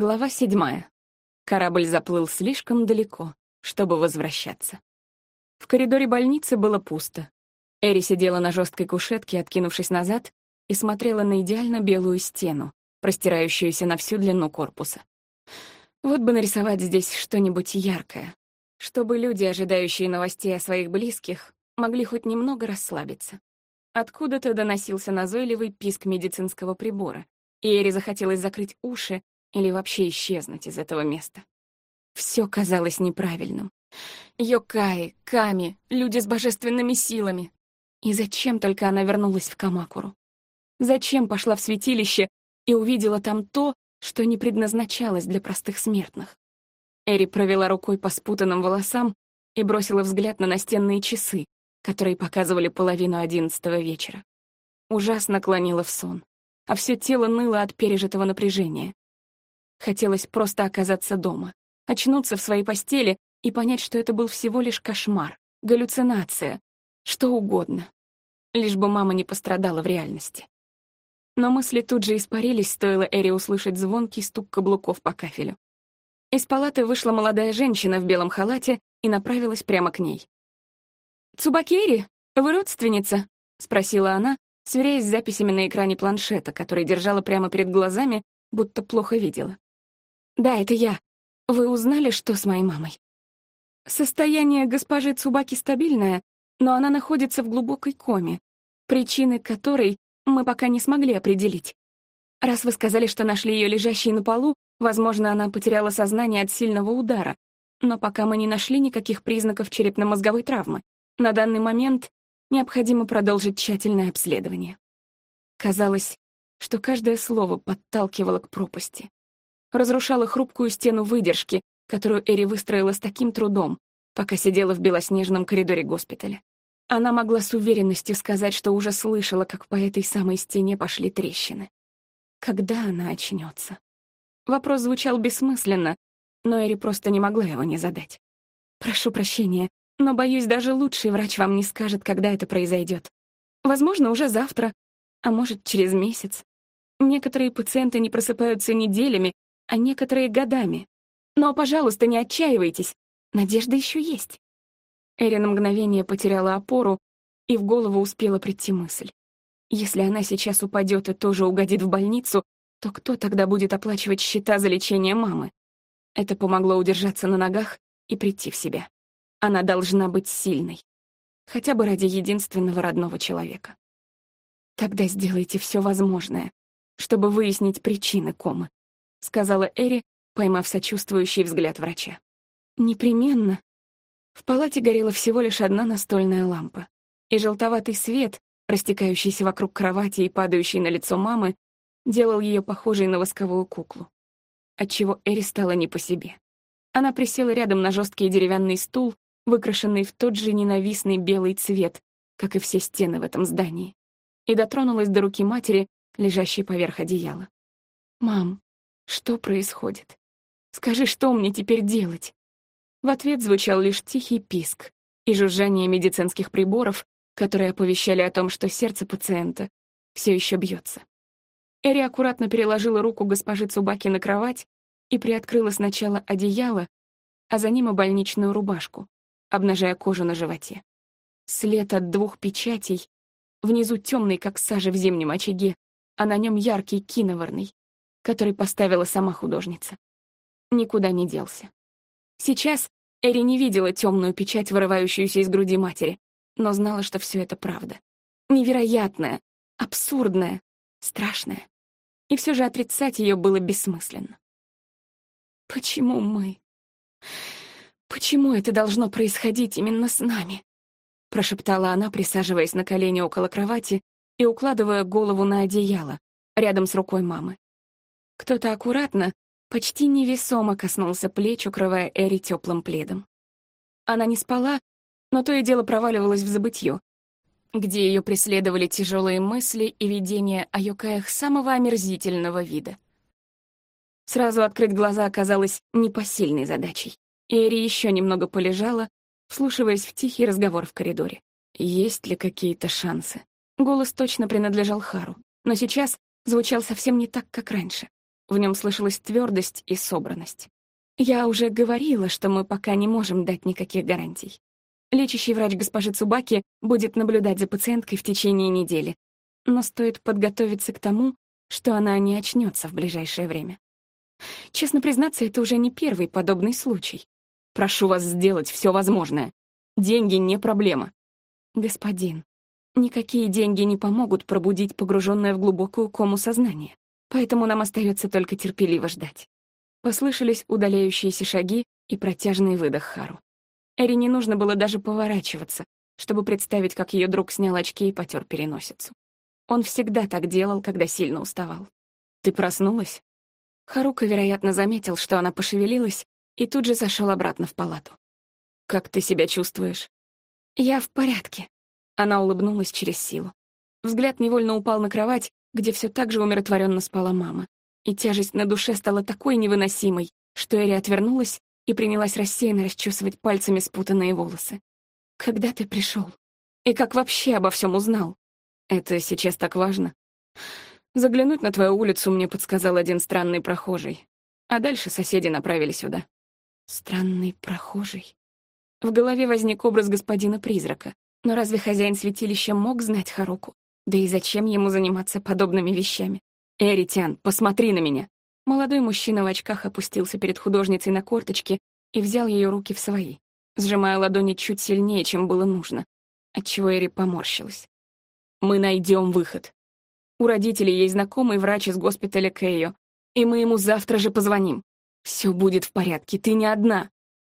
Глава седьмая. Корабль заплыл слишком далеко, чтобы возвращаться. В коридоре больницы было пусто. Эри сидела на жесткой кушетке, откинувшись назад, и смотрела на идеально белую стену, простирающуюся на всю длину корпуса. Вот бы нарисовать здесь что-нибудь яркое, чтобы люди, ожидающие новостей о своих близких, могли хоть немного расслабиться. Откуда-то доносился назойливый писк медицинского прибора, и Эри захотелось закрыть уши или вообще исчезнуть из этого места. Все казалось неправильным. Йокаи, Ками, люди с божественными силами. И зачем только она вернулась в Камакуру? Зачем пошла в святилище и увидела там то, что не предназначалось для простых смертных? Эри провела рукой по спутанным волосам и бросила взгляд на настенные часы, которые показывали половину одиннадцатого вечера. Ужасно клонила в сон, а все тело ныло от пережитого напряжения. Хотелось просто оказаться дома, очнуться в своей постели и понять, что это был всего лишь кошмар, галлюцинация, что угодно. Лишь бы мама не пострадала в реальности. Но мысли тут же испарились, стоило Эри услышать звонкий стук каблуков по кафелю. Из палаты вышла молодая женщина в белом халате и направилась прямо к ней. «Цубакери, вы родственница?» — спросила она, сверяясь с записями на экране планшета, который держала прямо перед глазами, будто плохо видела. «Да, это я. Вы узнали, что с моей мамой?» Состояние госпожи Цубаки стабильное, но она находится в глубокой коме, причины которой мы пока не смогли определить. Раз вы сказали, что нашли ее лежащей на полу, возможно, она потеряла сознание от сильного удара, но пока мы не нашли никаких признаков черепно-мозговой травмы. На данный момент необходимо продолжить тщательное обследование. Казалось, что каждое слово подталкивало к пропасти разрушала хрупкую стену выдержки, которую Эри выстроила с таким трудом, пока сидела в белоснежном коридоре госпиталя. Она могла с уверенностью сказать, что уже слышала, как по этой самой стене пошли трещины. Когда она очнется? Вопрос звучал бессмысленно, но Эри просто не могла его не задать. «Прошу прощения, но, боюсь, даже лучший врач вам не скажет, когда это произойдет. Возможно, уже завтра, а может, через месяц. Некоторые пациенты не просыпаются неделями а некоторые годами. Но, пожалуйста, не отчаивайтесь, надежда еще есть. Эри на мгновение потеряла опору, и в голову успела прийти мысль. Если она сейчас упадет и тоже угодит в больницу, то кто тогда будет оплачивать счета за лечение мамы? Это помогло удержаться на ногах и прийти в себя. Она должна быть сильной. Хотя бы ради единственного родного человека. Тогда сделайте все возможное, чтобы выяснить причины комы. — сказала Эри, поймав сочувствующий взгляд врача. «Непременно». В палате горела всего лишь одна настольная лампа, и желтоватый свет, растекающийся вокруг кровати и падающий на лицо мамы, делал ее похожей на восковую куклу, отчего Эри стала не по себе. Она присела рядом на жесткий деревянный стул, выкрашенный в тот же ненавистный белый цвет, как и все стены в этом здании, и дотронулась до руки матери, лежащей поверх одеяла. «Мам, что происходит? Скажи, что мне теперь делать? В ответ звучал лишь тихий писк и жужжание медицинских приборов, которые оповещали о том, что сердце пациента все еще бьется. Эри аккуратно переложила руку госпожи Цубаки на кровать и приоткрыла сначала одеяло, а за ним и больничную рубашку, обнажая кожу на животе. След от двух печатей, внизу темный, как сажа в зимнем очаге, а на нем яркий киноварный, который поставила сама художница. Никуда не делся. Сейчас Эри не видела темную печать, вырывающуюся из груди матери, но знала, что все это правда. Невероятная, абсурдная, страшная. И все же отрицать ее было бессмысленно. «Почему мы? Почему это должно происходить именно с нами?» прошептала она, присаживаясь на колени около кровати и укладывая голову на одеяло, рядом с рукой мамы. Кто-то аккуратно, почти невесомо коснулся плеч, укрывая Эри теплым пледом. Она не спала, но то и дело проваливалась в забытье, где ее преследовали тяжелые мысли и видения о юкаях самого омерзительного вида. Сразу открыть глаза оказалось непосильной задачей. Эри еще немного полежала, вслушиваясь в тихий разговор в коридоре. Есть ли какие-то шансы? Голос точно принадлежал Хару, но сейчас звучал совсем не так, как раньше. В нем слышалась твердость и собранность. «Я уже говорила, что мы пока не можем дать никаких гарантий. Лечащий врач госпожи Цубаки будет наблюдать за пациенткой в течение недели, но стоит подготовиться к тому, что она не очнется в ближайшее время. Честно признаться, это уже не первый подобный случай. Прошу вас сделать все возможное. Деньги не проблема. Господин, никакие деньги не помогут пробудить погруженное в глубокую кому сознание, поэтому нам остается только терпеливо ждать. Послышались удаляющиеся шаги и протяжный выдох Хару. Эри не нужно было даже поворачиваться, чтобы представить, как ее друг снял очки и потер переносицу. Он всегда так делал, когда сильно уставал. «Ты проснулась?» Харука, вероятно, заметил, что она пошевелилась, и тут же зашел обратно в палату. «Как ты себя чувствуешь?» «Я в порядке». Она улыбнулась через силу. Взгляд невольно упал на кровать, где все так же умиротворенно спала мама. И тяжесть на душе стала такой невыносимой, что Эри отвернулась и принялась рассеянно расчесывать пальцами спутанные волосы. «Когда ты пришел? И как вообще обо всем узнал?» Это сейчас так важно. Заглянуть на твою улицу мне подсказал один странный прохожий. А дальше соседи направили сюда. Странный прохожий. В голове возник образ господина-призрака. Но разве хозяин святилища мог знать Харуку? Да и зачем ему заниматься подобными вещами? «Эритян, посмотри на меня!» Молодой мужчина в очках опустился перед художницей на корточки и взял ее руки в свои, сжимая ладони чуть сильнее, чем было нужно, отчего Эри поморщилась. Мы найдем выход. У родителей есть знакомый врач из госпиталя Кейо, и мы ему завтра же позвоним. Все будет в порядке, ты не одна.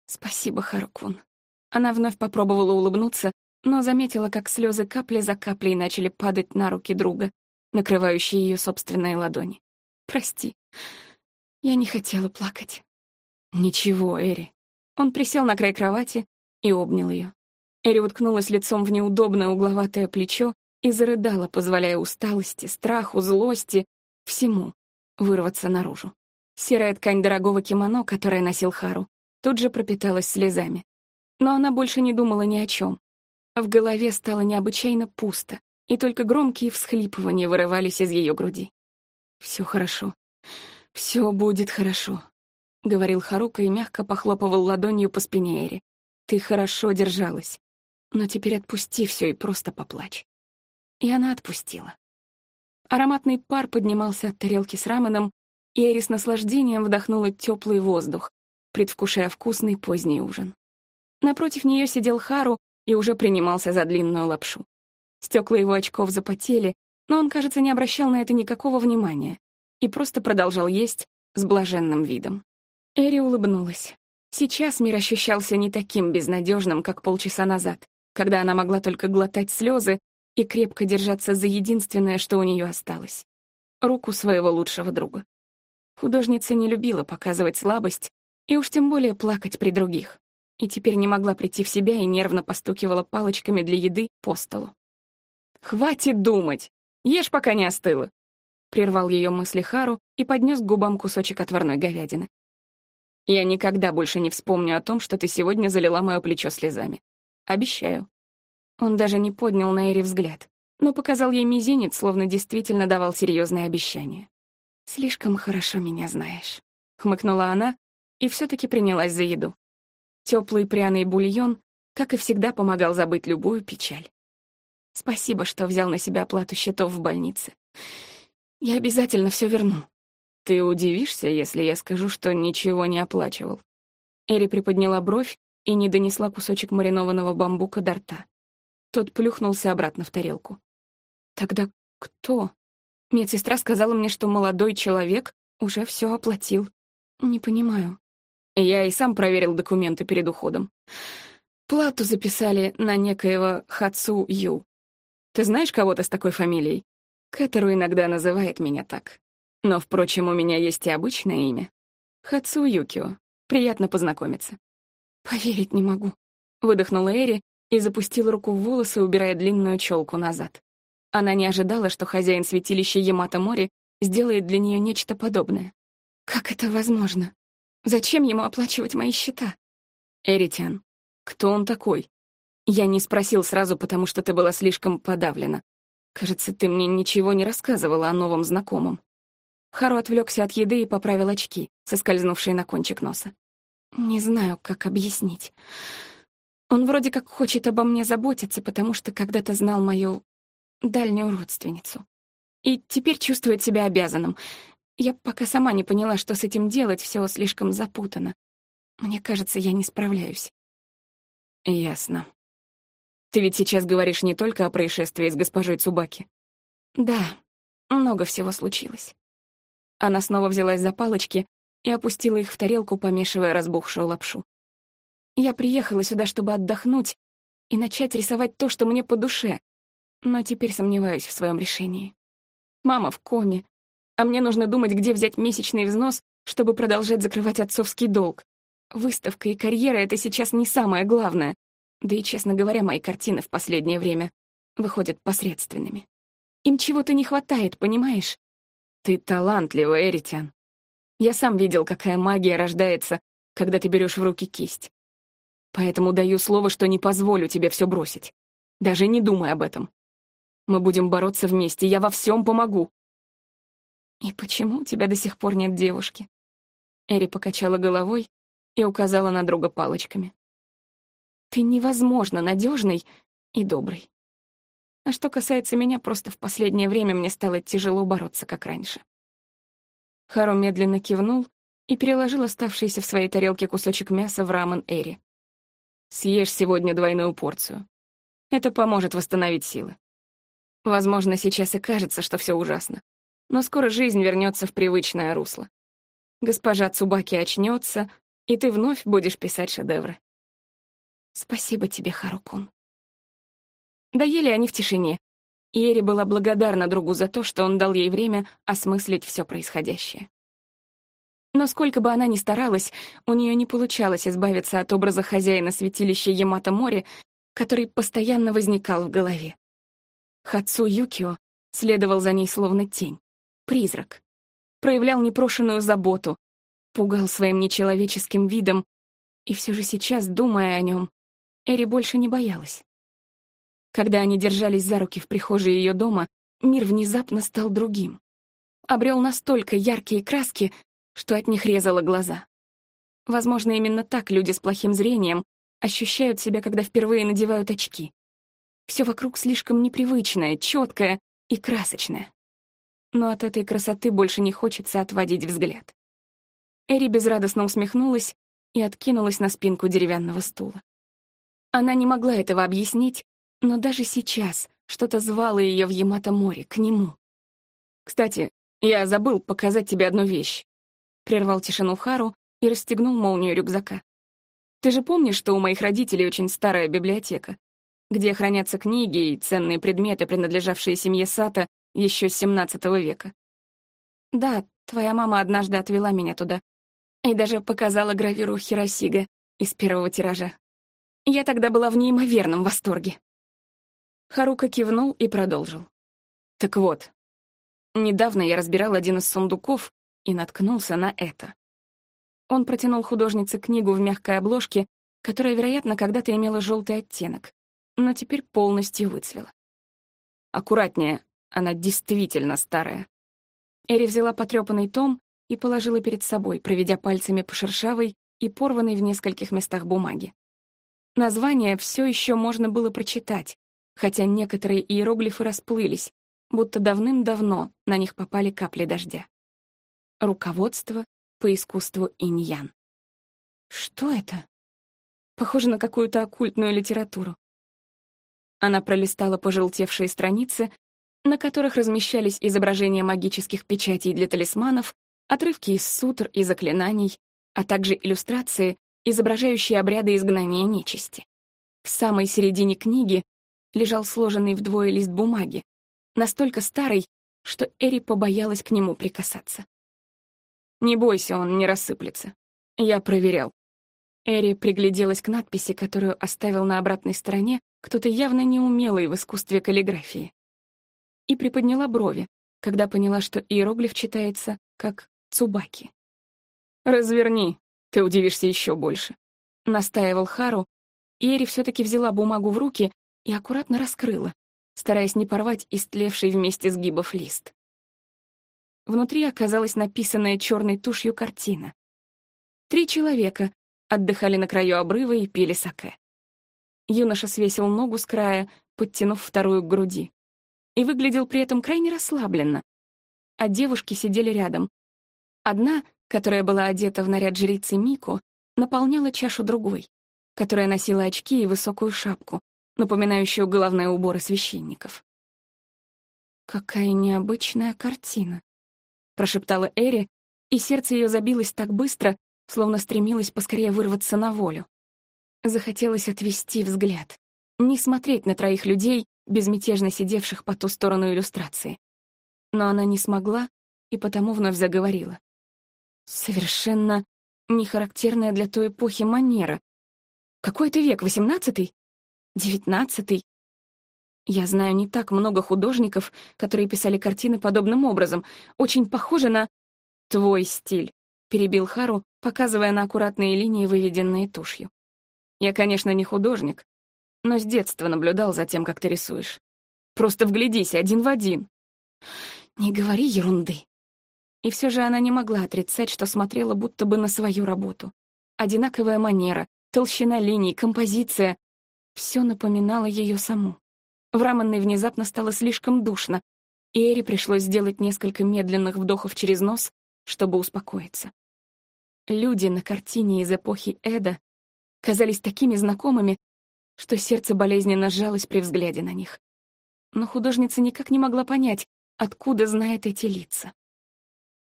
Спасибо, Харукун. Она вновь попробовала улыбнуться, но заметила, как слезы капли за каплей начали падать на руки друга, накрывающие ее собственные ладони. Прости, я не хотела плакать. Ничего, Эри. Он присел на край кровати и обнял ее. Эри уткнулась лицом в неудобное угловатое плечо и зарыдала, позволяя усталости, страху, злости, всему вырваться наружу. Серая ткань дорогого кимоно, которое носил Хару, тут же пропиталась слезами. Но она больше не думала ни о чем. В голове стало необычайно пусто, и только громкие всхлипывания вырывались из ее груди. Все хорошо. все будет хорошо», — говорил Харука и мягко похлопывал ладонью по спине Эри. «Ты хорошо держалась. Но теперь отпусти все и просто поплачь». И она отпустила. Ароматный пар поднимался от тарелки с раменом, и Эри с наслаждением вдохнула теплый воздух, предвкушая вкусный поздний ужин. Напротив нее сидел Хару и уже принимался за длинную лапшу. Стекла его очков запотели, но он, кажется, не обращал на это никакого внимания и просто продолжал есть с блаженным видом. Эри улыбнулась. Сейчас мир ощущался не таким безнадежным, как полчаса назад, когда она могла только глотать слезы и крепко держаться за единственное, что у нее осталось — руку своего лучшего друга. Художница не любила показывать слабость и уж тем более плакать при других, и теперь не могла прийти в себя и нервно постукивала палочками для еды по столу. «Хватит думать! Ешь, пока не остыло!» Прервал ее мысли Хару и поднес к губам кусочек отварной говядины. «Я никогда больше не вспомню о том, что ты сегодня залила мое плечо слезами. Обещаю». Он даже не поднял на Эри взгляд, но показал ей мизинец, словно действительно давал серьезные обещания. «Слишком хорошо меня знаешь», — хмыкнула она и все таки принялась за еду. Теплый пряный бульон, как и всегда, помогал забыть любую печаль. Спасибо, что взял на себя оплату счетов в больнице. Я обязательно все верну. Ты удивишься, если я скажу, что ничего не оплачивал. Эри приподняла бровь и не донесла кусочек маринованного бамбука до рта. Тот плюхнулся обратно в тарелку. «Тогда кто?» Медсестра сказала мне, что молодой человек уже все оплатил. Не понимаю. Я и сам проверил документы перед уходом. Плату записали на некоего Хацу Ю. Ты знаешь кого-то с такой фамилией? Кэтеру иногда называет меня так. Но, впрочем, у меня есть и обычное имя. Хацу Юкио. Приятно познакомиться. Поверить не могу. Выдохнула Эри и запустила руку в волосы, убирая длинную челку назад. Она не ожидала, что хозяин святилища Ямато-Мори сделает для нее нечто подобное. Как это возможно? Зачем ему оплачивать мои счета? Эритян, кто он такой? Я не спросил сразу, потому что ты была слишком подавлена. Кажется, ты мне ничего не рассказывала о новом знакомом. Хару отвлекся от еды и поправил очки, соскользнувшие на кончик носа. Не знаю, как объяснить. Он вроде как хочет обо мне заботиться, потому что когда-то знал мою дальнюю родственницу. И теперь чувствует себя обязанным. Я пока сама не поняла, что с этим делать, все слишком запутано. Мне кажется, я не справляюсь. Ясно. Ты ведь сейчас говоришь не только о происшествии с госпожой Цубаки. Да, много всего случилось. Она снова взялась за палочки и опустила их в тарелку, помешивая разбухшую лапшу. Я приехала сюда, чтобы отдохнуть и начать рисовать то, что мне по душе, но теперь сомневаюсь в своем решении. Мама в коме, а мне нужно думать, где взять месячный взнос, чтобы продолжать закрывать отцовский долг. Выставка и карьера — это сейчас не самое главное. Да и, честно говоря, мои картины в последнее время выходят посредственными. Им чего-то не хватает, понимаешь? Ты талантлива, Эритян. Я сам видел, какая магия рождается, когда ты берешь в руки кисть. Поэтому даю слово, что не позволю тебе все бросить. Даже не думай об этом. Мы будем бороться вместе, я во всем помогу. И почему у тебя до сих пор нет девушки? Эри покачала головой и указала на друга палочками. Ты невозможно надежный и добрый. А что касается меня, просто в последнее время мне стало тяжело бороться, как раньше. Хару медленно кивнул и переложил оставшийся в своей тарелке кусочек мяса в рамен Эри. «Съешь сегодня двойную порцию. Это поможет восстановить силы. Возможно, сейчас и кажется, что все ужасно, но скоро жизнь вернется в привычное русло. Госпожа Цубаки очнется, и ты вновь будешь писать шедевры. Спасибо тебе, Харукун. Доели они в тишине, и Эри была благодарна другу за то, что он дал ей время осмыслить все происходящее. Но сколько бы она ни старалась, у нее не получалось избавиться от образа хозяина святилища Ямато-Мори, который постоянно возникал в голове. Хацу Юкио следовал за ней словно тень, призрак. Проявлял непрошенную заботу, пугал своим нечеловеческим видом, и все же сейчас, думая о нем, Эри больше не боялась. Когда они держались за руки в прихожей ее дома, мир внезапно стал другим. Обрел настолько яркие краски, что от них резало глаза. Возможно, именно так люди с плохим зрением ощущают себя, когда впервые надевают очки. Все вокруг слишком непривычное, четкое и красочное. Но от этой красоты больше не хочется отводить взгляд. Эри безрадостно усмехнулась и откинулась на спинку деревянного стула. Она не могла этого объяснить, но даже сейчас что-то звало ее в Ямато-море, к нему. «Кстати, я забыл показать тебе одну вещь», — прервал тишину Хару и расстегнул молнию рюкзака. «Ты же помнишь, что у моих родителей очень старая библиотека, где хранятся книги и ценные предметы, принадлежавшие семье Сата еще с 17 века?» «Да, твоя мама однажды отвела меня туда и даже показала гравюру Хиросига из первого тиража. Я тогда была в неимоверном восторге. Харука кивнул и продолжил. Так вот, недавно я разбирал один из сундуков и наткнулся на это. Он протянул художнице книгу в мягкой обложке, которая, вероятно, когда-то имела желтый оттенок, но теперь полностью выцвела. Аккуратнее, она действительно старая. Эри взяла потрёпанный том и положила перед собой, проведя пальцами по шершавой и порванной в нескольких местах бумаге. Название все еще можно было прочитать, хотя некоторые иероглифы расплылись, будто давным-давно на них попали капли дождя. Руководство по искусству иньян. Что это? Похоже на какую-то оккультную литературу. Она пролистала пожелтевшие страницы, на которых размещались изображения магических печатей для талисманов, отрывки из сутр и заклинаний, а также иллюстрации, изображающий обряды изгнания нечисти. В самой середине книги лежал сложенный вдвое лист бумаги, настолько старый, что Эри побоялась к нему прикасаться. «Не бойся, он не рассыплется. Я проверял». Эри пригляделась к надписи, которую оставил на обратной стороне кто-то явно неумелый в искусстве каллиграфии. И приподняла брови, когда поняла, что иероглиф читается как «Цубаки». «Разверни», ты удивишься еще больше. Настаивал Хару, и Эри все-таки взяла бумагу в руки и аккуратно раскрыла, стараясь не порвать истлевший вместе сгибов лист. внутри оказалась написанная черной тушью картина. Три человека отдыхали на краю обрыва и пили саке. Юноша свесил ногу с края, подтянув вторую к груди, и выглядел при этом крайне расслабленно. А девушки сидели рядом. Одна, которая была одета в наряд жрицы Мико, наполняла чашу другой, которая носила очки и высокую шапку, напоминающую головные уборы священников. «Какая необычная картина», — прошептала Эри, и сердце ее забилось так быстро, словно стремилось поскорее вырваться на волю. Захотелось отвести взгляд, не смотреть на троих людей, безмятежно сидевших по ту сторону иллюстрации. Но она не смогла и потому вновь заговорила. Совершенно нехарактерная для той эпохи манера. Какой это век, восемнадцатый? Девятнадцатый? Я знаю не так много художников, которые писали картины подобным образом. Очень похоже на твой стиль, перебил Хару, показывая на аккуратные линии, выведенные тушью. Я, конечно, не художник, но с детства наблюдал за тем, как ты рисуешь. Просто вглядись, один в один. Не говори ерунды. И все же она не могла отрицать, что смотрела будто бы на свою работу. Одинаковая манера, толщина линий, композиция — все напоминало ее саму. В раменной внезапно стало слишком душно, и Эри пришлось сделать несколько медленных вдохов через нос, чтобы успокоиться. Люди на картине из эпохи Эда казались такими знакомыми, что сердце болезненно сжалось при взгляде на них. Но художница никак не могла понять, откуда знает эти лица.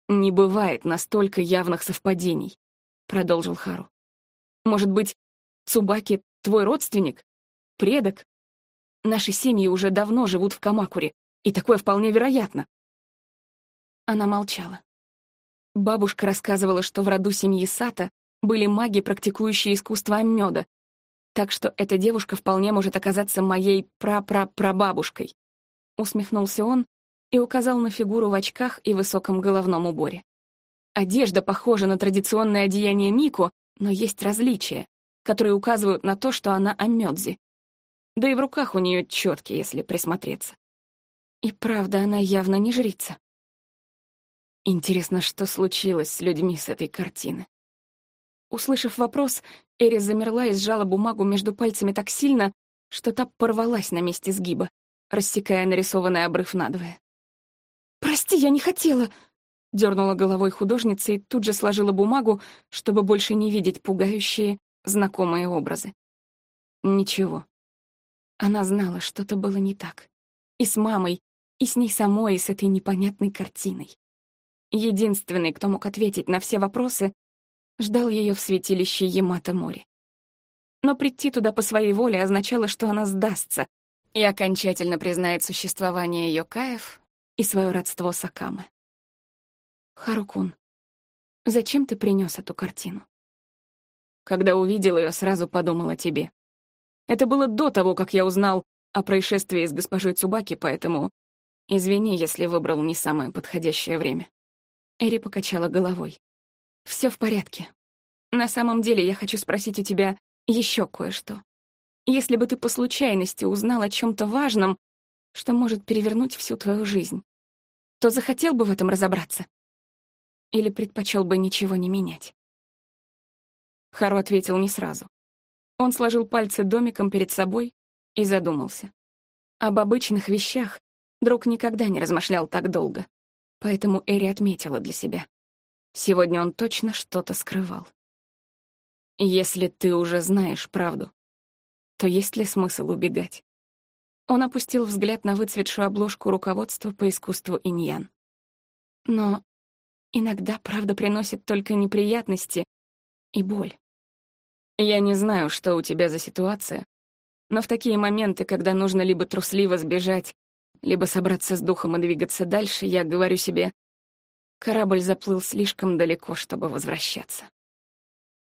«Не бывает настолько явных совпадений», — продолжил Хару. «Может быть, Цубаки — твой родственник? Предок? Наши семьи уже давно живут в Камакуре, и такое вполне вероятно. Она молчала. Бабушка рассказывала, что в роду семьи Сата были маги, практикующие искусство меда, так что эта девушка вполне может оказаться моей пра-пра-прабабушкой. Усмехнулся он и указал на фигуру в очках и высоком головном уборе. Одежда похожа на традиционное одеяние Мико, но есть различия, которые указывают на то, что она Амёдзи. Да и в руках у нее четкие, если присмотреться. И правда, она явно не жрица. Интересно, что случилось с людьми с этой картины. Услышав вопрос, Эри замерла и сжала бумагу между пальцами так сильно, что та порвалась на месте сгиба, рассекая нарисованный обрыв надвое. «Прости, я не хотела!» — дернула головой художница и тут же сложила бумагу, чтобы больше не видеть пугающие, знакомые образы. Ничего, она знала, что-то было не так. И с мамой, и с ней самой, и с этой непонятной картиной. Единственный, кто мог ответить на все вопросы, ждал ее в святилище Ямато-море. Но прийти туда по своей воле означало, что она сдастся и окончательно признает существование Йокаев и свое родство с Акамы. «Харукун, зачем ты принес эту картину?» Когда увидел ее, сразу подумал о тебе. Это было до того, как я узнал о происшествии с госпожой Цубаки, поэтому извини, если выбрал не самое подходящее время. Эри покачала головой. Все в порядке. На самом деле я хочу спросить у тебя еще кое-что. Если бы ты по случайности узнал о чем то важном, что может перевернуть всю твою жизнь, то захотел бы в этом разобраться? Или предпочел бы ничего не менять? Хару ответил не сразу. Он сложил пальцы домиком перед собой и задумался. Об обычных вещах друг никогда не размышлял так долго, поэтому Эри отметила для себя. Сегодня он точно что-то скрывал. Если ты уже знаешь правду, то есть ли смысл убегать? Он опустил взгляд на выцветшую обложку руководства по искусству иньян. Но иногда правда приносит только неприятности и боль. Я не знаю, что у тебя за ситуация, но в такие моменты, когда нужно либо трусливо сбежать, либо собраться с духом и двигаться дальше, я говорю себе, корабль заплыл слишком далеко, чтобы возвращаться.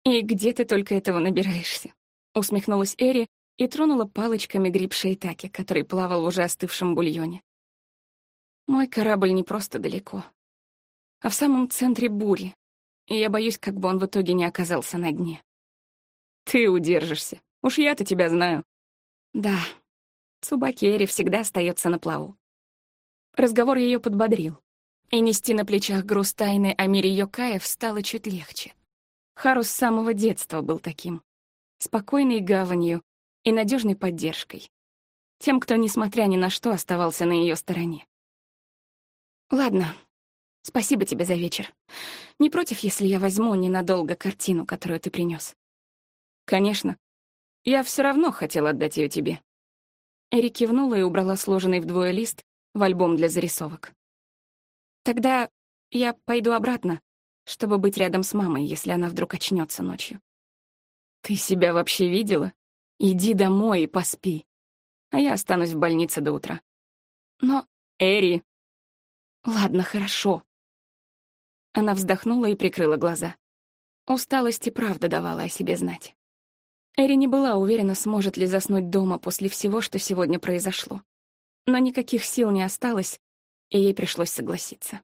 «И где ты только этого набираешься?» — усмехнулась Эри и тронула палочками гриб шейтаки, который плавал в уже остывшем бульоне. «Мой корабль не просто далеко, а в самом центре бури, и я боюсь, как бы он в итоге не оказался на дне. Ты удержишься. Уж я-то тебя знаю. Да, Цубакери всегда остается на плаву. Разговор ее подбодрил. И нести на плечах груз тайны о мире Йокаев стало чуть легче. Хару с самого детства был таким. Спокойной гаванью и надежной поддержкой. Тем, кто, несмотря ни на что, оставался на ее стороне. «Ладно, спасибо тебе за вечер. Не против, если я возьму ненадолго картину, которую ты принес. «Конечно. Я все равно хотел отдать ее тебе». Эри кивнула и убрала сложенный вдвое лист в альбом для зарисовок. «Тогда я пойду обратно, чтобы быть рядом с мамой, если она вдруг очнется ночью». «Ты себя вообще видела? Иди домой и поспи. А я останусь в больнице до утра». «Но...» «Эри!» «Ладно, хорошо». Она вздохнула и прикрыла глаза. Усталость и правда давала о себе знать. Эри не была уверена, сможет ли заснуть дома после всего, что сегодня произошло. Но никаких сил не осталось, и ей пришлось согласиться.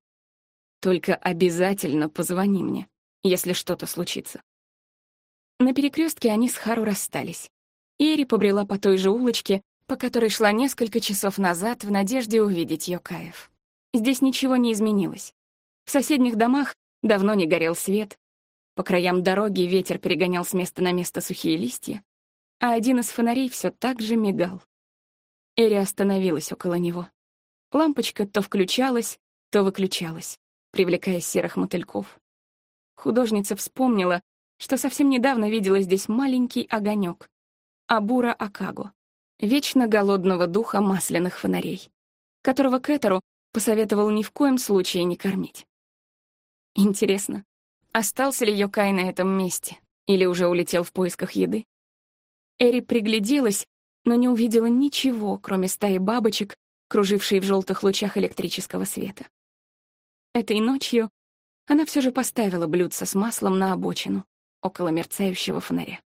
«Только обязательно позвони мне, если что-то случится». На перекрестке они с Хару расстались. Эри побрела по той же улочке, по которой шла несколько часов назад в надежде увидеть Йокаев. Здесь ничего не изменилось. В соседних домах давно не горел свет, по краям дороги ветер перегонял с места на место сухие листья, а один из фонарей все так же мигал. Эри остановилась около него. Лампочка то включалась, то выключалась, привлекая серых мотыльков. Художница вспомнила, что совсем недавно видела здесь маленький огонек — Абура Акаго, вечно голодного духа масляных фонарей, которого Кэтеру посоветовал ни в коем случае не кормить. Интересно, остался ли Йокай на этом месте или уже улетел в поисках еды? Эри пригляделась, но не увидела ничего, кроме стаи бабочек, кружившей в желтых лучах электрического света. Этой ночью она все же поставила блюдце с маслом на обочину, около мерцающего фонаря.